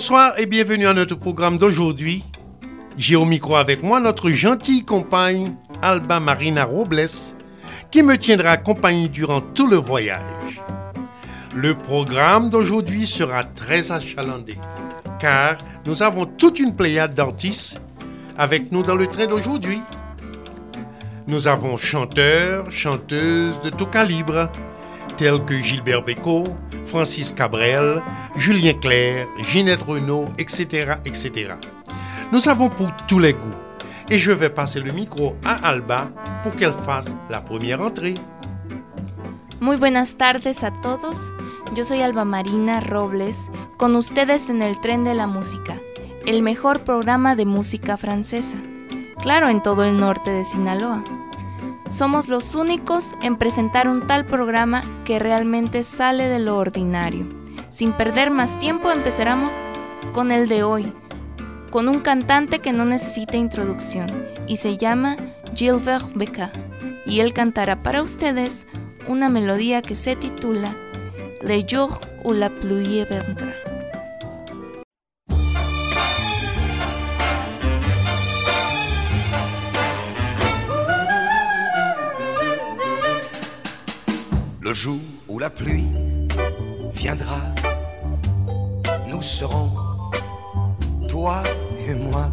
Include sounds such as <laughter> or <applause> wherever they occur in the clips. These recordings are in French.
Bonsoir et bienvenue à notre programme d'aujourd'hui. J'ai au micro avec moi notre gentille compagne Alba Marina Robles qui me tiendra compagnie durant tout le voyage. Le programme d'aujourd'hui sera très achalandé car nous avons toute une pléiade d'artistes avec nous dans le train d'aujourd'hui. Nous avons chanteurs, chanteuses de tout calibre tels que Gilbert Bécaud, Francis Cabrel, Julien Clerc, Ginette Renault, etc., etc. Nous avons pour tous les goûts. Et je vais passer le micro à Alba pour qu'elle fasse la première entrée. Muy buenas tardes a todos. Yo soy Alba Marina Robles, con ustedes en el tren de la música, el mejor programa de música francesa. Claro, en todo el norte de Sinaloa. Somos los únicos en presentar un tal programa que realmente sale de lo ordinario. Sin perder más tiempo empezaremos con el de hoy, con un cantante que no necesita introducción y se llama Gilbert Becca. Y él cantará para ustedes una melodía que se titula Le jour où la pluie vendra. La pluie viendra, nous serons, toi et moi,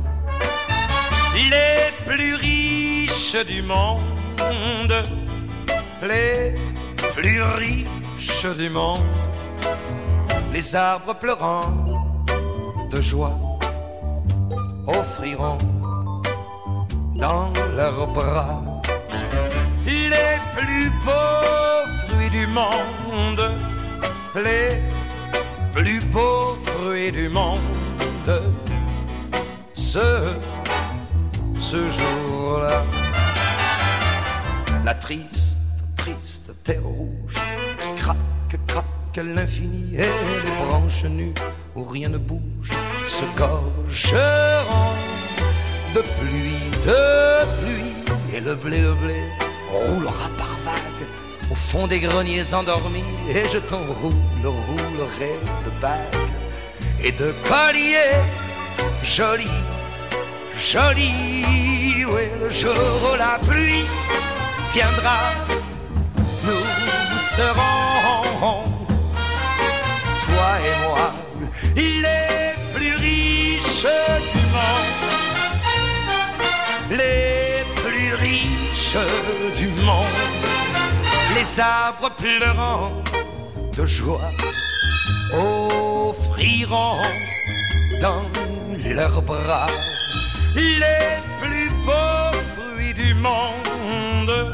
les plus riches du monde, les plus riches du monde, les arbres pleurant de joie offriront dans leurs bras les plus beaux du monde, les plus beaux fruits du monde. Ce, ce jour-là, la triste, triste terre rouge craque, craque à l'infini et les branches nues où rien ne bouge se gorgeront de pluie, de pluie et le blé, le blé roulera par vagues fond des greniers endormis et je t'enroule, roulerai de bagues et de colliers jolis, jolis. Oui, le jour où la pluie viendra, nous serons, toi et moi, les plus riches du monde. Les plus riches du monde, les arbres pleurant de joie offriront dans leurs bras les plus beaux fruits du monde.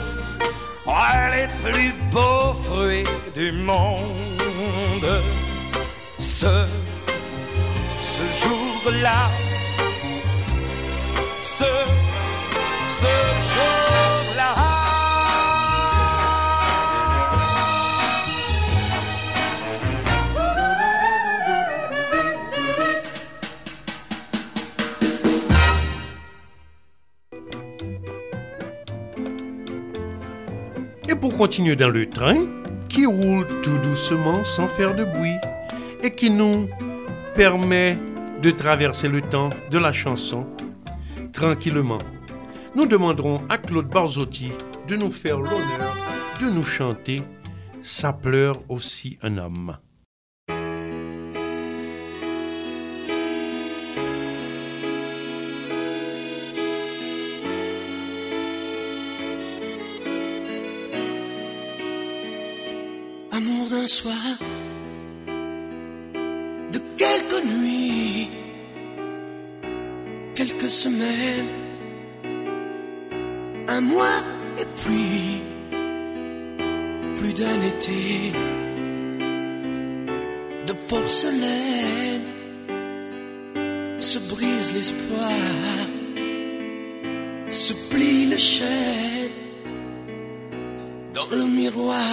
Ouais, les plus beaux fruits du monde. Ce, ce jour-là, ce, ce jour-là. Continuer dans le train, qui roule tout doucement sans faire de bruit et qui nous permet de traverser le temps de la chanson tranquillement. Nous demanderons à Claude Barzotti de nous faire l'honneur de nous chanter Ça pleure aussi un homme. D'un soir, de quelques nuits, quelques semaines, un mois et puis plus d'un été de porcelaine. Se brise l'espoir, se plie le chaîne dans le miroir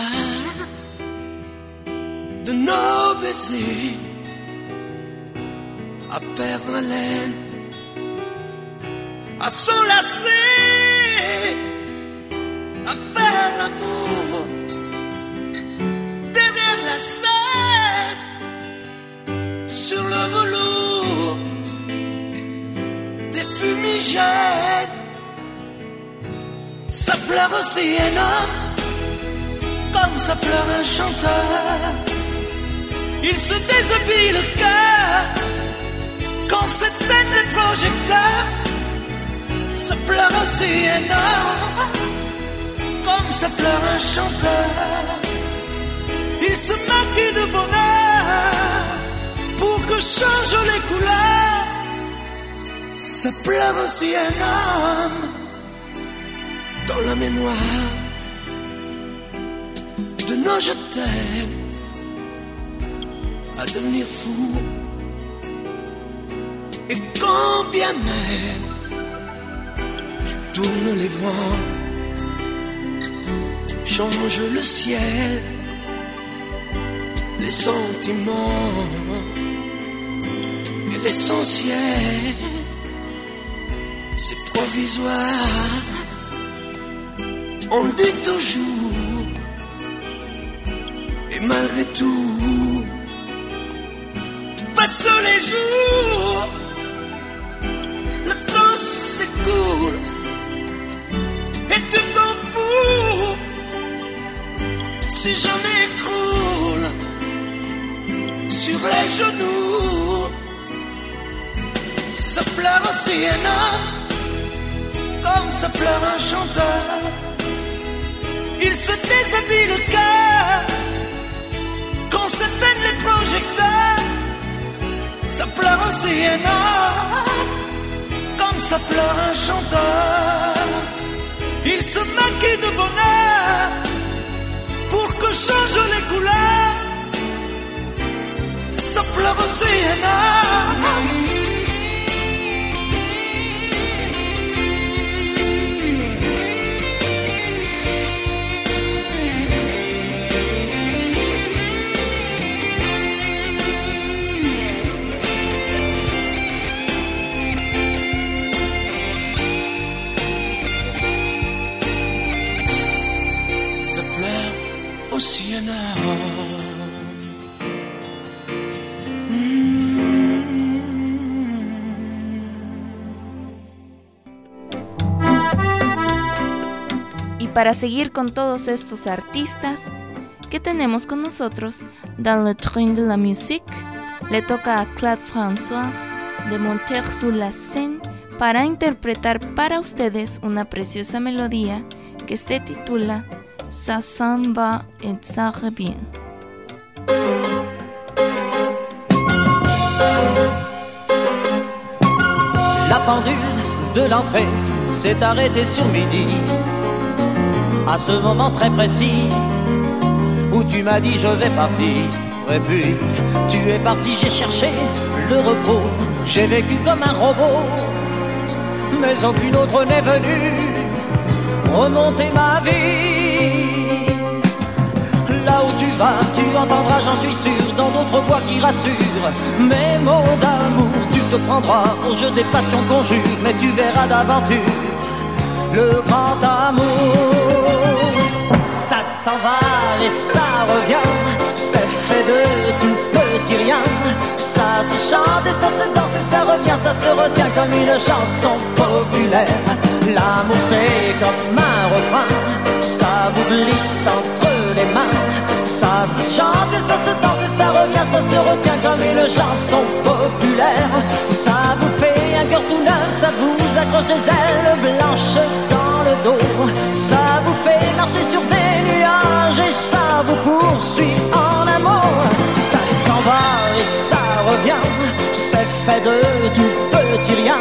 à perdre haleine, à s'enlacer, à faire l'amour derrière la scène, sur le velours des fumigènes. Ça pleure aussi énorme comme ça pleure un chanteur. Il se déshabille le cœur quand s'éteignent les projecteurs. Ça pleure aussi énorme comme ça pleure un chanteur. Il se maquille de bonheur pour que changent les couleurs. Ça pleure aussi énorme dans la mémoire de nos je t'aime à devenir fou. Et quand bien même tournent les vents, change le ciel, les sentiments et l'essentiel, c'est provisoire. On le dit toujours, et malgré tout, passent les jours, le temps s'écoule, et tu t'en fous, si je m'écroule sur les genoux, ça pleure aussi énorme, comme ça pleure un chanteur, il se déshabille le cœur quand s'éteignent les projecteurs, ça pleure aussi énorme, comme ça pleure un chanteur. Il se maquille de bonheur pour que changent les couleurs, ça pleure aussi énorme. Y para seguir con todos estos artistas que tenemos con nosotros dans le train de la musique, le toca a Claude François de monter sur la scène para interpretar para ustedes una preciosa melodía que se titula Ça s'en va et ça revient. La pendule de l'entrée s'est arrêtée sur midi. À ce moment très précis où tu m'as dit je vais partir. Et puis tu es parti, j'ai cherché le repos. J'ai vécu comme un robot, mais aucune autre n'est venue remonter ma vie. Où tu vas, tu entendras, j'en suis sûr, dans d'autres voix qui rassurent. Mes mots d'amour, tu te prendras au jeu des passions jure, mais tu verras d'aventure le grand amour. Ça s'en va et ça revient, c'est fait de tout petit rien. Ça se chante et ça se danse et ça revient, ça se retient comme une chanson populaire. L'amour c'est comme un refrain, ça vous glisse entre les mains. Ça se chante et ça se danse et ça revient, ça se retient comme une chanson populaire. Ça vous fait un cœur tout neuf, ça vous accroche des ailes blanches dans le dos. Ça vous fait marcher sur des nuages et ça vous poursuit en amour. Ça s'en va et ça revient, c'est fait de tout petit rien.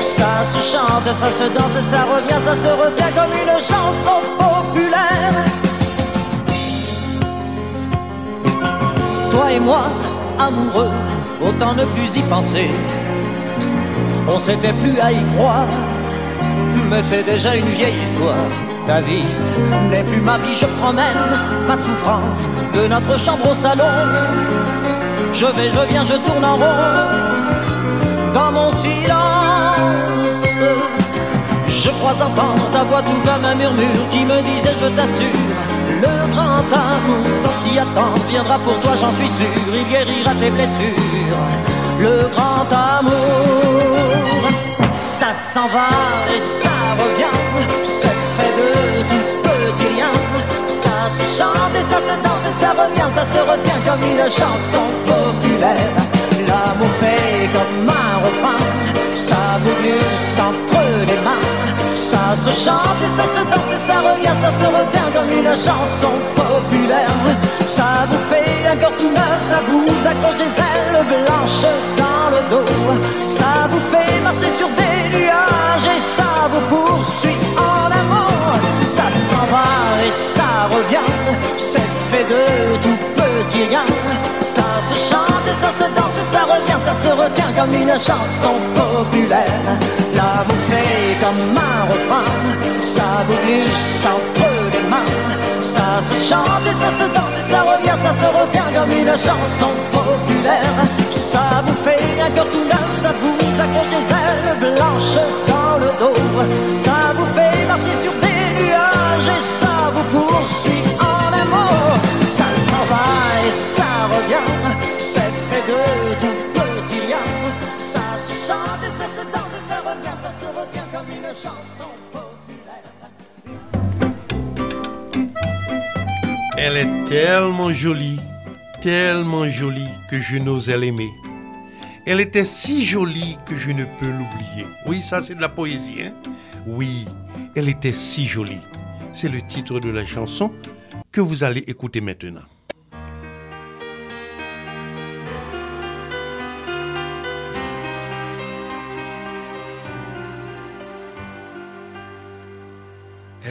Ça se chante, ça se danse, ça revient, ça se retient comme une chanson populaire. Toi et moi, amoureux, autant ne plus y penser. On s'était plus à y croire, mais c'est déjà une vieille histoire. Ta vie n'est plus ma vie, je promène ma souffrance de notre chambre au salon. Je vais, je viens, je tourne en rond dans mon silence. Je crois entendre ta voix tout comme un murmure qui me disait je t'assure. Le grand amour sorti à temps viendra pour toi, j'en suis sûr, il guérira tes blessures. Le grand amour, ça s'en va et ça revient, c'est fait de tout petit rien. Ça se chante et ça se danse et ça revient, ça se retient comme une chanson populaire. L'amour c'est comme un refrain, ça glisse entre les mains. Ça se chante et ça se danse et ça revient, ça se retient comme une chanson populaire. Ça vous fait un cœur tout neuf, ça vous accroche des ailes blanches dans le dos. Ça vous fait marcher sur des nuages et ça vous poursuit en amour. Ça s'en va et ça revient, c'est fait de tout petit rien. Ça se retient comme une chanson populaire. L'amour c'est comme un refrain, ça vous glisse entre les mains. Ça se chante et ça se danse et ça revient, ça se retient comme une chanson populaire. Ça vous fait un cœur tout neuf, ça vous accroche des ailes blanches dans le dos. Ça vous fait marcher sur des nuages et ça vous poursuit en amour. Ça s'en va et ça revient, Elle est tellement jolie, tellement jolie que je n'osais l'aimer. Elle était si jolie que je ne peux l'oublier. Oui, ça c'est de la poésie, hein Oui, elle était si jolie. C'est le titre de la chanson que vous allez écouter maintenant.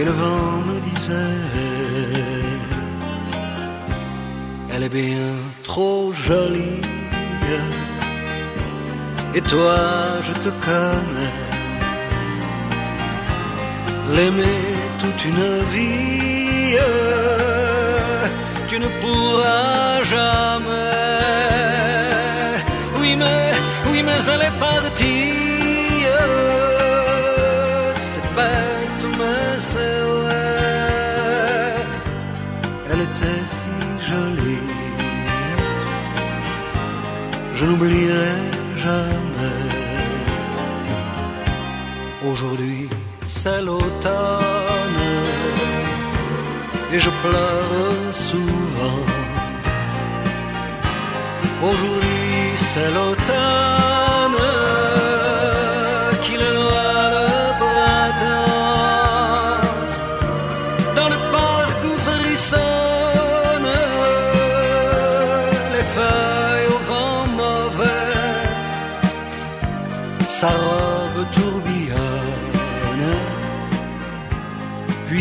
et le vent me disait Elle est bien trop jolie. Et toi je te connais. L'aimer toute une vie tu ne pourras jamais. Oui mais oui mais elle est partie je n'oublierai jamais. Aujourd'hui c'est l'automne. Et je pleure souvent. Aujourd'hui c'est l'automne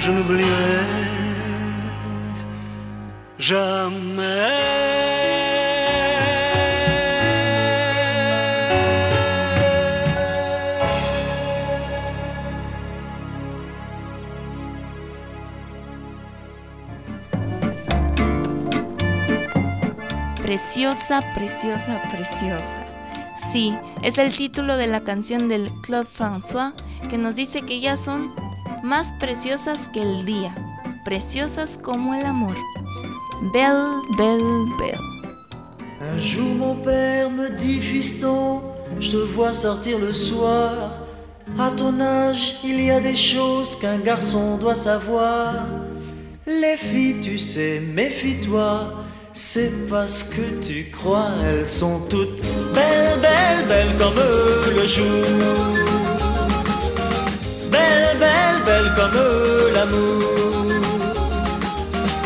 je n'oublierai jamais. Preciosa, preciosa, preciosa. Sí, es el título de la canción del Claude François que nos dice que ya son más preciosas que el día, preciosas como el amor. Belle, belle, belle. Un jour mon père me dit, fiston, je te vois sortir le soir. À ton âge, il y a des choses qu'un garçon doit savoir. Les filles, tu sais, méfie-toi c'est parce que tu crois, elles sont toutes belles, belles, belles comme le jour. Belles, comme l'amour.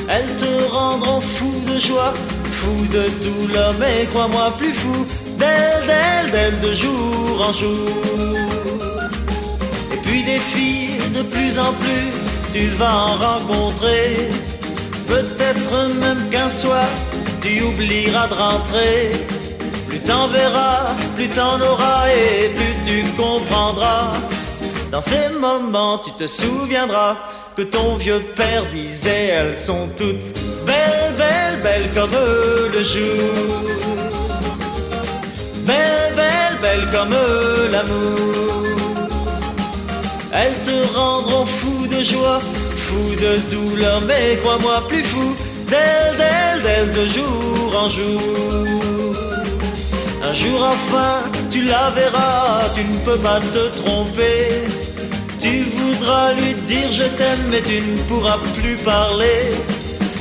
Elles te rendront fou de joie, fou de douleur, mais crois-moi plus fou d'elles, d'elles, d'elles de jour en jour. Et puis des filles de plus en plus, tu vas en rencontrer Peut-être même qu'un soir tu oublieras de rentrer. Plus t'en verras, plus t'en auras et plus tu comprendras. Dans ces moments, tu te souviendras que ton vieux père disait elles sont toutes belles, belles, belles comme le jour. Belles, belles, belles comme l'amour. Elles te rendront fou de joie fou de douleur, mais crois-moi plus fou d'elle, d'elle, d'elle de jour en jour. Un jour enfin, tu la verras, tu ne peux pas te tromper. Tu voudras lui dire je t'aime, mais tu ne pourras plus parler.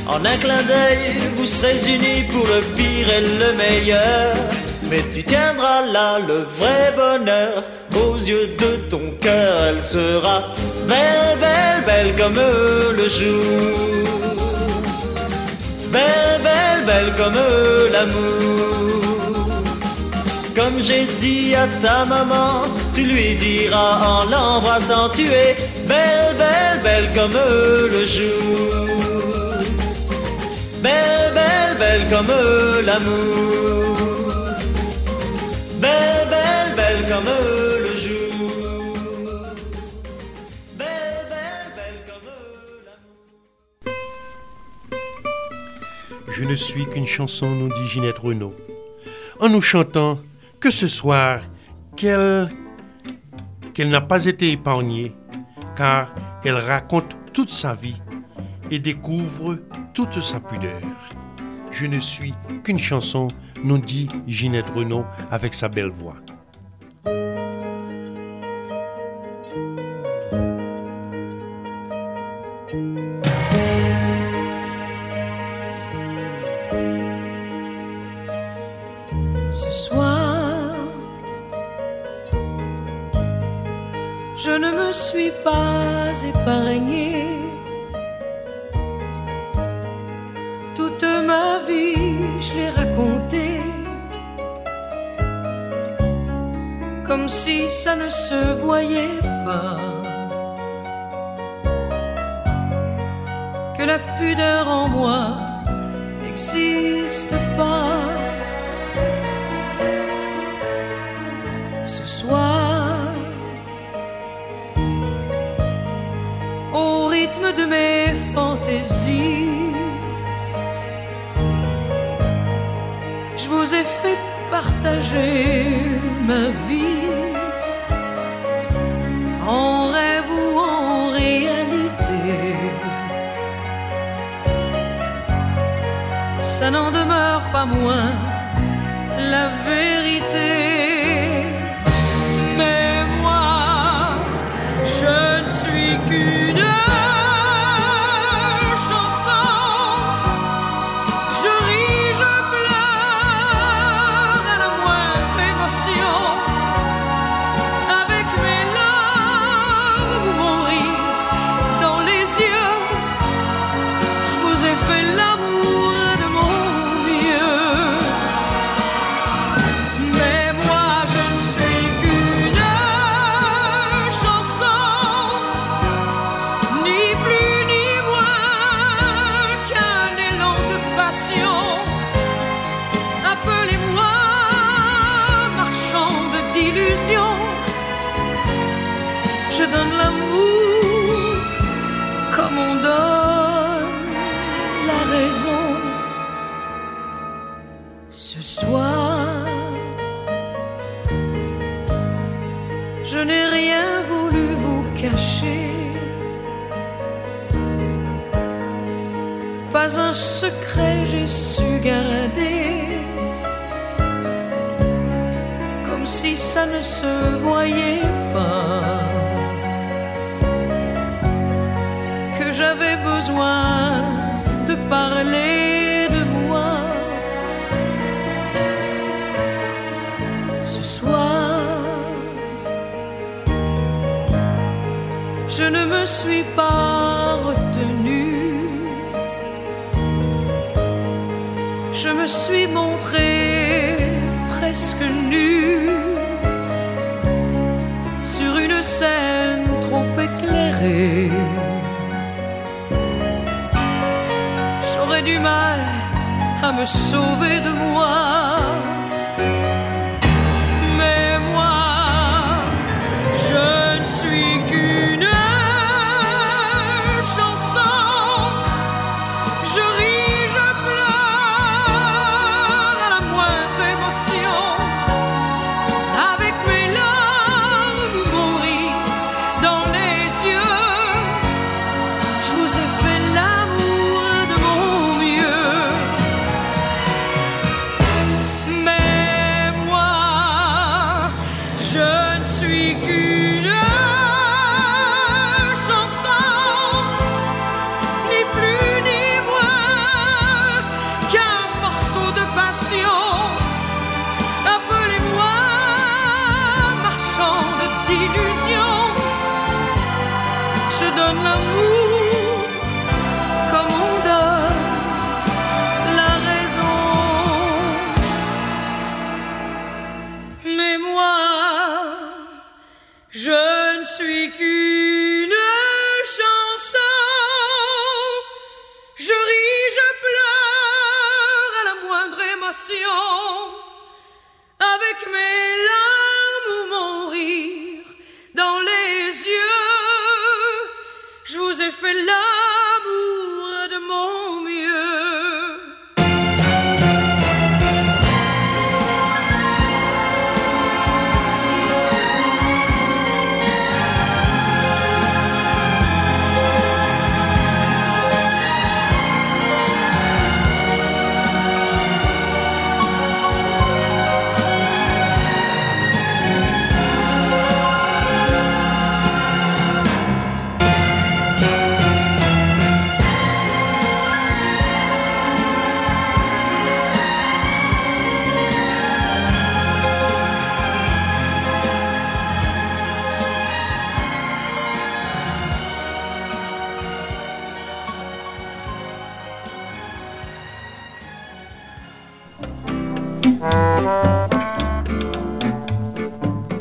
En un clin d'œil, vous serez unis pour le pire et le meilleur. Mais tu tiendras là le vrai bonheur aux yeux de ton cœur. Elle sera belle, belle, belle comme le jour. Belle, belle, belle comme l'amour. Comme j'ai dit à ta maman, tu lui diras en l'embrassant, tu es belle, belle, belle comme le jour. Belle, belle, belle comme l'amour. Belle, belle, belle comme le Je ne suis qu'une chanson, nous dit Ginette Renault. En nous chantant que ce soir, qu'elle qu'elle n'a pas été épargnée, car elle raconte toute sa vie et découvre toute sa pudeur. Je ne suis qu'une chanson, nous dit Ginette Renault avec sa belle voix. la pudeur en moi n'existe pas. Ce soir, au rythme de mes fantaisies, je vous ai fait partager ma vie. n'en demeure pas moins la vérité. Ça ne se voyait pas. Que j'avais besoin de parler de moi. Ce soir, je ne me suis pas retenue. je me suis montrée presque nue trop éclairée. J'aurais du mal à me sauver de moi. vécu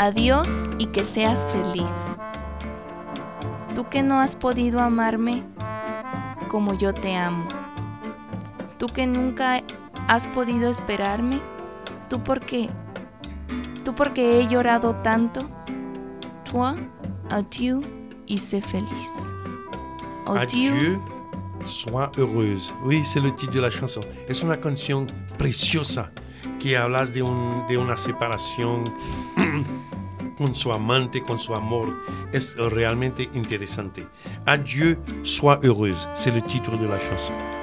Adiós y que seas feliz. Tú que no has podido amarme como yo te amo. Tú que nunca has podido esperarme. Tú porque tú porque he llorado tanto. Toi, adieu y sé feliz. Adieu. sois heureuse. Oui, c'est le titre de la chanson. Es una canción preciosa que hablas de, de una separación <clears throat> con su amante, con su amor. Es realmente interesante. Adieu, sois heureuse. C'est le titre de la chanson.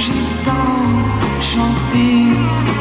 j'ai le temps de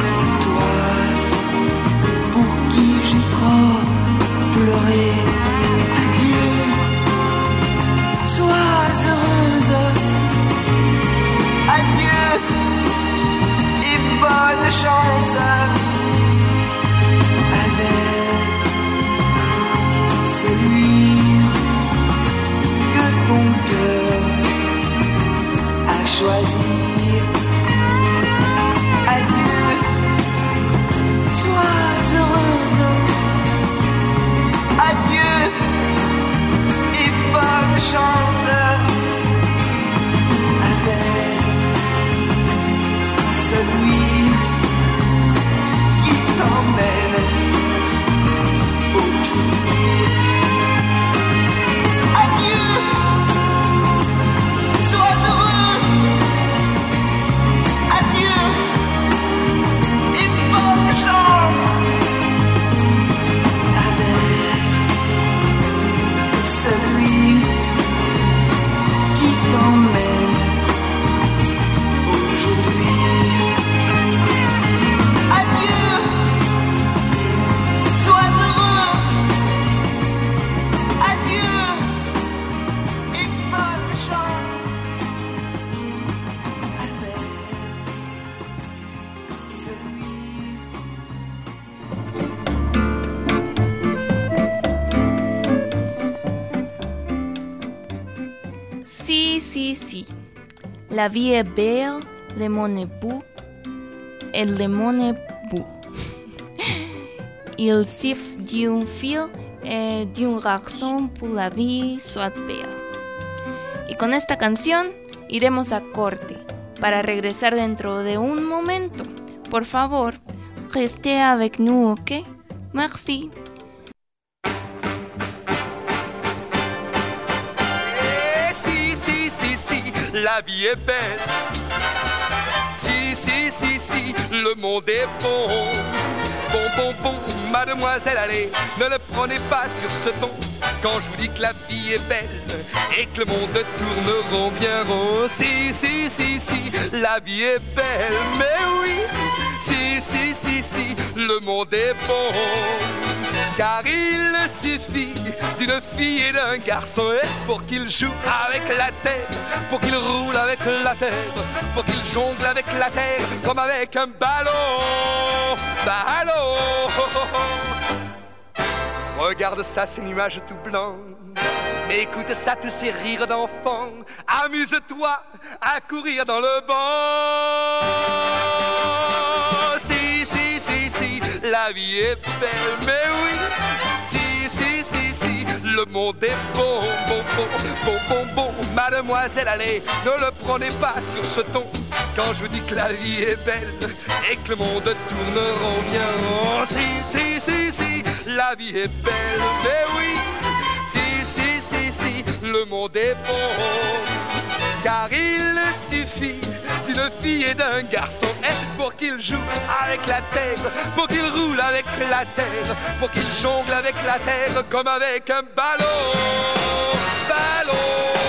La vie est belle, le monde est beau, et le monde est beau. Il suffit d'un fil et d'une garçon pour la vie soit belle. Y con esta canción iremos a corte para regresar dentro de un momento. Por favor, restez avec nous, ok? Merci. La vie est belle. Si, si, si, si, le monde est bon. Bon, bon, bon, mademoiselle, allez, ne le prenez pas sur ce ton. Quand je vous dis que la vie est belle et que le monde tourne rond bien rond. Si, si, si, si, la vie est belle, mais oui. Si, si, si, si, le monde est bon. Car il suffit d'une fille et d'un garçon pour qu'ils jouent avec la terre, pour qu'ils roulent avec la terre, pour qu'ils jonglent avec la terre comme avec un ballon. Ballon. Regarde ça, ces nuages tout blancs. Écoute ça, tous ces rires d'enfants. Amuse-toi à courir dans le vent. Si, si, si, la vie est belle, mais oui. Si, si, si, si, le monde est bon, bon, bon, bon, bon, bon. Mademoiselle, allez, ne le prenez pas sur ce ton. Quand je vous dis que la vie est belle et que le monde tourne rond bien. si, si, si, si, la vie est belle, mais oui. Si, si, si, si, le monde est bon. Car il suffit d'une fille et d'un garçon pour qu'ils jouent avec la terre, pour qu'ils roulent avec la terre, pour qu'ils jonglent avec la terre comme avec un ballon? Ballon.